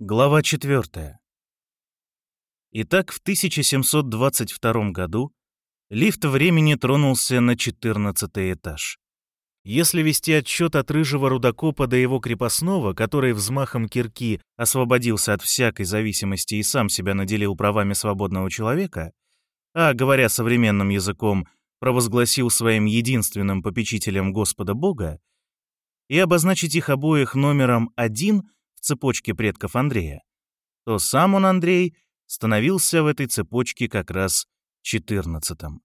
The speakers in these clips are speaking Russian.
Глава 4. Итак, в 1722 году лифт времени тронулся на 14 этаж. Если вести отчет от рыжего рудокопа до его крепостного, который взмахом кирки освободился от всякой зависимости и сам себя наделил правами свободного человека, а, говоря современным языком, провозгласил своим единственным попечителем Господа Бога, и обозначить их обоих номером один — в цепочке предков Андрея, то сам он, Андрей, становился в этой цепочке как раз четырнадцатым.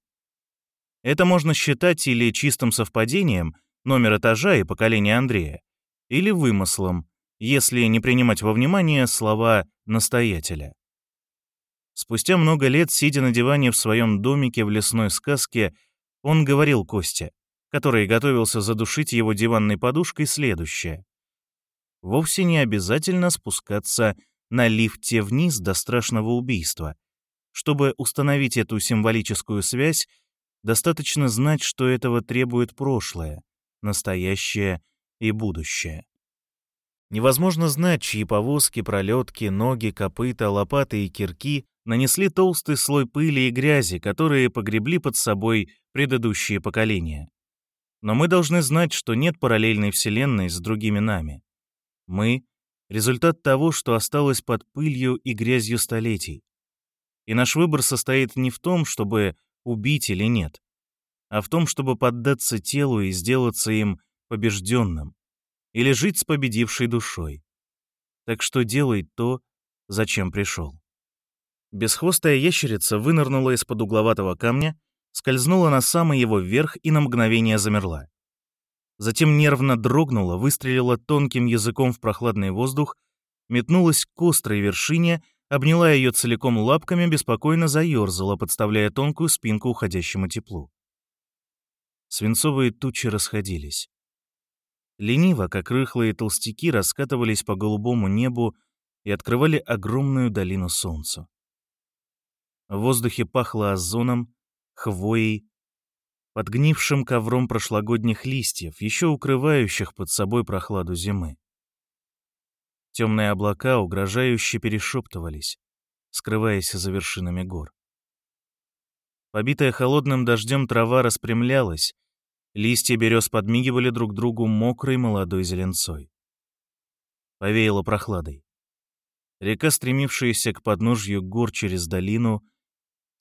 Это можно считать или чистым совпадением номер этажа и поколения Андрея, или вымыслом, если не принимать во внимание слова настоятеля. Спустя много лет, сидя на диване в своем домике в лесной сказке, он говорил Косте, который готовился задушить его диванной подушкой, следующее вовсе не обязательно спускаться на лифте вниз до страшного убийства. Чтобы установить эту символическую связь, достаточно знать, что этого требует прошлое, настоящее и будущее. Невозможно знать, чьи повозки, пролетки, ноги, копыта, лопаты и кирки нанесли толстый слой пыли и грязи, которые погребли под собой предыдущие поколения. Но мы должны знать, что нет параллельной вселенной с другими нами. Мы — результат того, что осталось под пылью и грязью столетий. И наш выбор состоит не в том, чтобы убить или нет, а в том, чтобы поддаться телу и сделаться им побежденным, или жить с победившей душой. Так что делай то, зачем пришел. Бесхвостая ящерица вынырнула из-под угловатого камня, скользнула на самый его верх и на мгновение замерла затем нервно дрогнула, выстрелила тонким языком в прохладный воздух, метнулась к острой вершине, обняла ее целиком лапками, беспокойно заерзала, подставляя тонкую спинку уходящему теплу. Свинцовые тучи расходились. Лениво, как рыхлые толстяки, раскатывались по голубому небу и открывали огромную долину солнцу. В воздухе пахло озоном, хвоей, подгнившим ковром прошлогодних листьев, еще укрывающих под собой прохладу зимы. Темные облака угрожающе перешептывались, скрываясь за вершинами гор. Побитая холодным дождем трава распрямлялась, листья берез подмигивали друг другу мокрой молодой зеленцой. Повеяло прохладой. Река, стремившаяся к подножью гор через долину,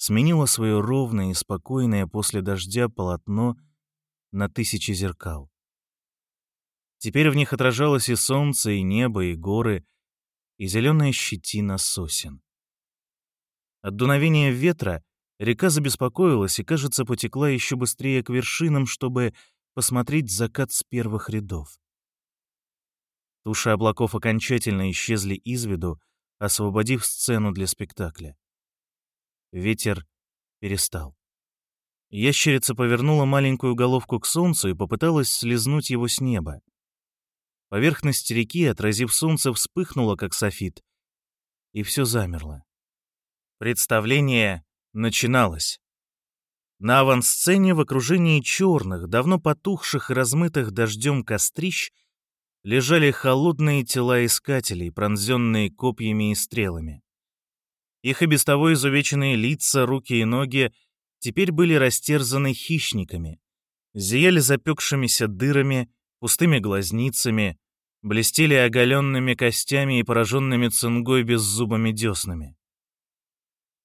сменила свое ровное и спокойное после дождя полотно на тысячи зеркал. Теперь в них отражалось и солнце, и небо, и горы, и зеленая щетина сосен. От дуновения ветра река забеспокоилась и, кажется, потекла еще быстрее к вершинам, чтобы посмотреть закат с первых рядов. Туши облаков окончательно исчезли из виду, освободив сцену для спектакля. Ветер перестал. Ящерица повернула маленькую головку к солнцу и попыталась слезнуть его с неба. Поверхность реки, отразив солнце, вспыхнула, как софит, и все замерло. Представление начиналось. На авансцене в окружении черных, давно потухших и размытых дождем кострищ лежали холодные тела искателей, пронзенные копьями и стрелами. Их и без того изувеченные лица, руки и ноги теперь были растерзаны хищниками, зияли запекшимися дырами, пустыми глазницами, блестели оголенными костями и пораженными цингой беззубыми деснами.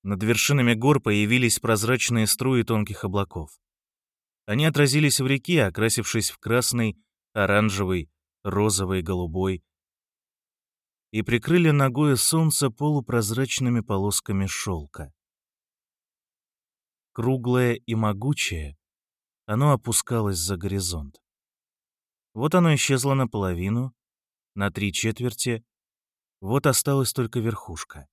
Над вершинами гор появились прозрачные струи тонких облаков. Они отразились в реке, окрасившись в красный, оранжевый, розовый, голубой, и прикрыли ногое солнце полупрозрачными полосками шелка. Круглое и могучее, оно опускалось за горизонт. Вот оно исчезло наполовину, на три четверти, вот осталась только верхушка.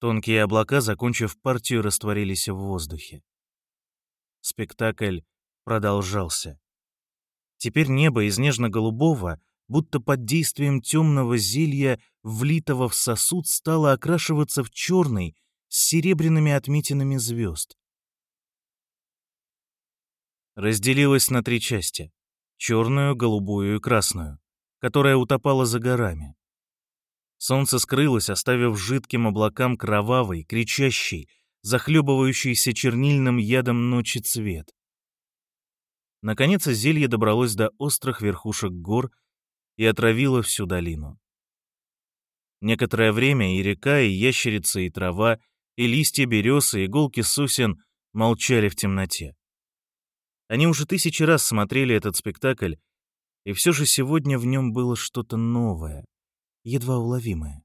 Тонкие облака, закончив партию, растворились в воздухе. Спектакль продолжался. Теперь небо из нежно-голубого будто под действием темного зелья, влитого в сосуд, стало окрашиваться в черный с серебряными отметинами звезд. Разделилась на три части — черную, голубую и красную, которая утопала за горами. Солнце скрылось, оставив жидким облакам кровавый, кричащий, захлебывающийся чернильным ядом ночи цвет. Наконец зелье добралось до острых верхушек гор и отравило всю долину. Некоторое время и река, и ящерица, и трава, и листья березы, и иголки сосен молчали в темноте. Они уже тысячи раз смотрели этот спектакль, и все же сегодня в нем было что-то новое, едва уловимое.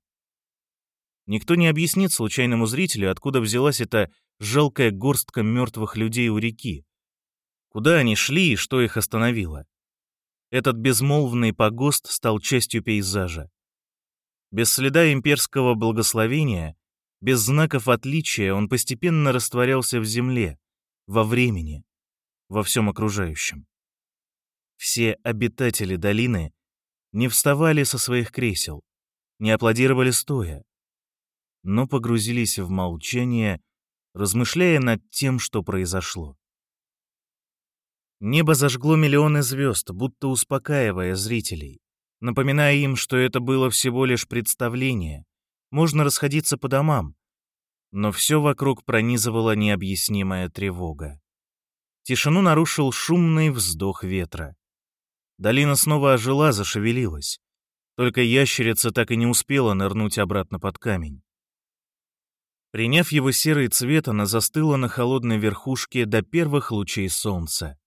Никто не объяснит случайному зрителю, откуда взялась эта жалкая горстка мертвых людей у реки, куда они шли и что их остановило. Этот безмолвный погост стал частью пейзажа. Без следа имперского благословения, без знаков отличия он постепенно растворялся в земле, во времени, во всем окружающем. Все обитатели долины не вставали со своих кресел, не аплодировали стоя, но погрузились в молчание, размышляя над тем, что произошло. Небо зажгло миллионы звезд, будто успокаивая зрителей, напоминая им, что это было всего лишь представление, можно расходиться по домам, но все вокруг пронизывала необъяснимая тревога. Тишину нарушил шумный вздох ветра. Долина снова ожила, зашевелилась. Только ящерица так и не успела нырнуть обратно под камень. Приняв его серый цвет, она застыла на холодной верхушке до первых лучей солнца.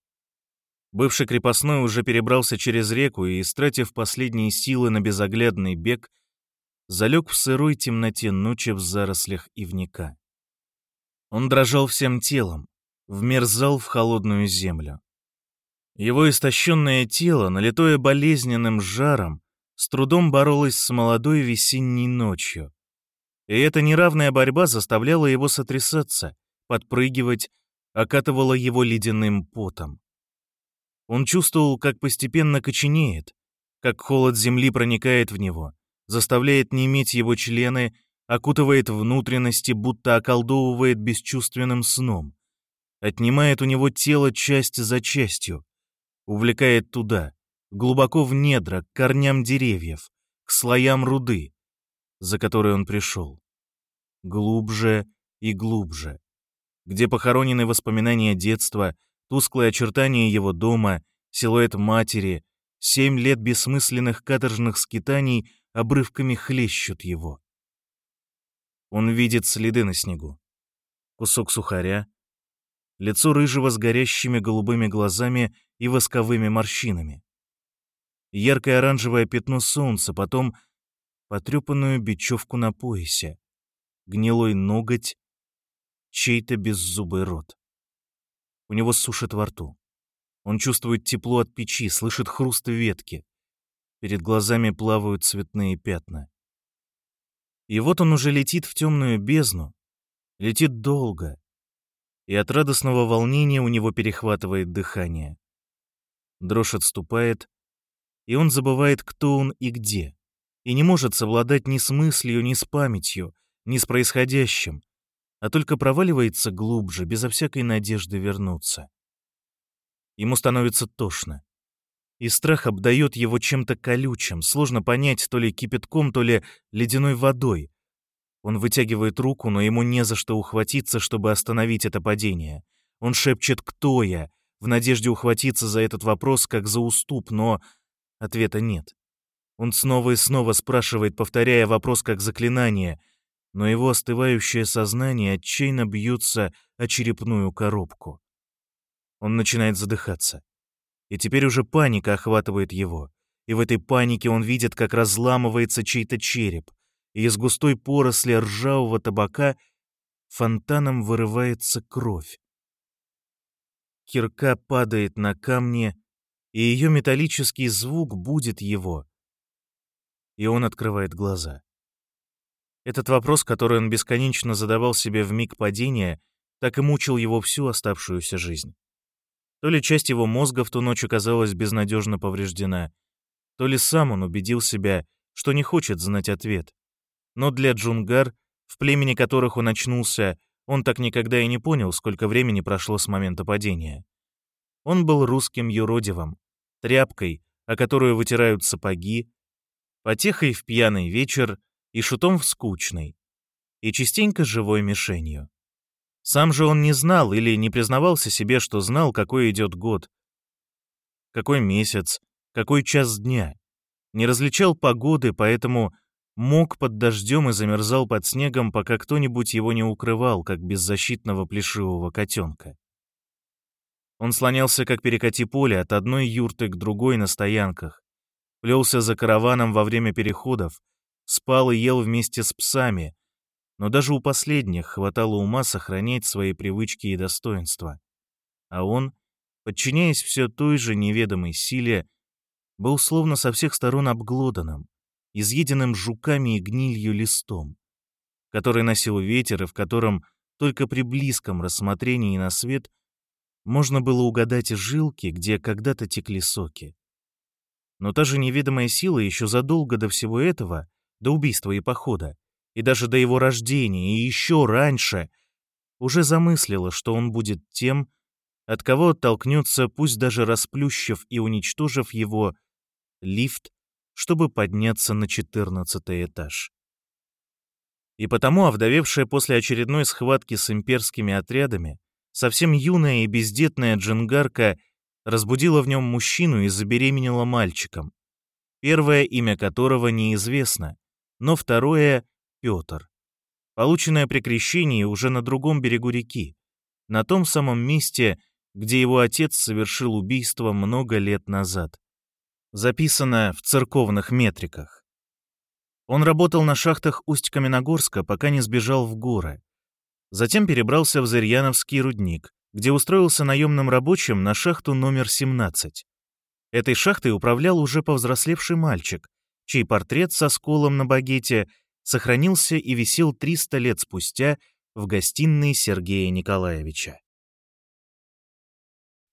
Бывший крепостной уже перебрался через реку и, истратив последние силы на безоглядный бег, залег в сырой темноте ночи в зарослях ивника. Он дрожал всем телом, вмерзал в холодную землю. Его истощенное тело, налитое болезненным жаром, с трудом боролось с молодой весенней ночью, и эта неравная борьба заставляла его сотрясаться, подпрыгивать, окатывала его ледяным потом. Он чувствовал, как постепенно коченеет, как холод земли проникает в него, заставляет неметь его члены, окутывает внутренности, будто околдовывает бесчувственным сном, отнимает у него тело часть за частью, увлекает туда, глубоко в недра, к корням деревьев, к слоям руды, за которой он пришел. Глубже и глубже. Где похоронены воспоминания детства, тусклые очертания его дома, силуэт матери, семь лет бессмысленных каторжных скитаний обрывками хлещут его. Он видит следы на снегу. Кусок сухаря, лицо рыжего с горящими голубыми глазами и восковыми морщинами. Яркое оранжевое пятно солнца, потом потрепанную бечевку на поясе, гнилой ноготь, чей-то беззубый рот. У него сушит во рту. Он чувствует тепло от печи, слышит хруст ветки. Перед глазами плавают цветные пятна. И вот он уже летит в темную бездну, летит долго, и от радостного волнения у него перехватывает дыхание. Дрожь отступает, и он забывает, кто он и где и не может совладать ни с мыслью, ни с памятью, ни с происходящим, а только проваливается глубже, безо всякой надежды вернуться. Ему становится тошно. И страх обдает его чем-то колючим, сложно понять, то ли кипятком, то ли ледяной водой. Он вытягивает руку, но ему не за что ухватиться, чтобы остановить это падение. Он шепчет «Кто я?», в надежде ухватиться за этот вопрос как за уступ, но ответа нет. Он снова и снова спрашивает, повторяя вопрос как заклинание, но его остывающее сознание отчаянно бьется о черепную коробку. Он начинает задыхаться. И теперь уже паника охватывает его. И в этой панике он видит, как разламывается чей-то череп, и из густой поросли ржавого табака фонтаном вырывается кровь. Кирка падает на камни, и ее металлический звук будет его, и он открывает глаза. Этот вопрос, который он бесконечно задавал себе в миг падения, так и мучил его всю оставшуюся жизнь. То ли часть его мозга в ту ночь оказалась безнадежно повреждена, то ли сам он убедил себя, что не хочет знать ответ. Но для Джунгар, в племени которых он очнулся, он так никогда и не понял, сколько времени прошло с момента падения. Он был русским юродивым, тряпкой, о которую вытирают сапоги, потехой в пьяный вечер, и шутом в скучной, и частенько живой мишенью. Сам же он не знал или не признавался себе, что знал, какой идет год, какой месяц, какой час дня. Не различал погоды, поэтому мог под дождем и замерзал под снегом, пока кто-нибудь его не укрывал, как беззащитного плешивого котенка. Он слонялся, как перекати поле, от одной юрты к другой на стоянках, плелся за караваном во время переходов, спал и ел вместе с псами, но даже у последних хватало ума сохранять свои привычки и достоинства. А он, подчиняясь все той же неведомой силе, был словно со всех сторон обглоданным, изъеденным жуками и гнилью листом, который носил ветер и в котором только при близком рассмотрении на свет можно было угадать жилки, где когда-то текли соки. Но та же неведомая сила еще задолго до всего этого, до убийства и похода, и даже до его рождения, и еще раньше, уже замыслила, что он будет тем, от кого оттолкнется, пусть даже расплющив и уничтожив его, лифт, чтобы подняться на четырнадцатый этаж. И потому овдовевшая после очередной схватки с имперскими отрядами, совсем юная и бездетная джингарка разбудила в нем мужчину и забеременела мальчиком, первое имя которого неизвестно, но второе Петр, полученное при крещении уже на другом берегу реки, на том самом месте, где его отец совершил убийство много лет назад. Записано в церковных метриках. Он работал на шахтах Усть-Каменогорска, пока не сбежал в горы. Затем перебрался в Зырьяновский рудник, где устроился наемным рабочим на шахту номер 17. Этой шахтой управлял уже повзрослевший мальчик, чей портрет со сколом на багете сохранился и висел 300 лет спустя в гостиной Сергея Николаевича.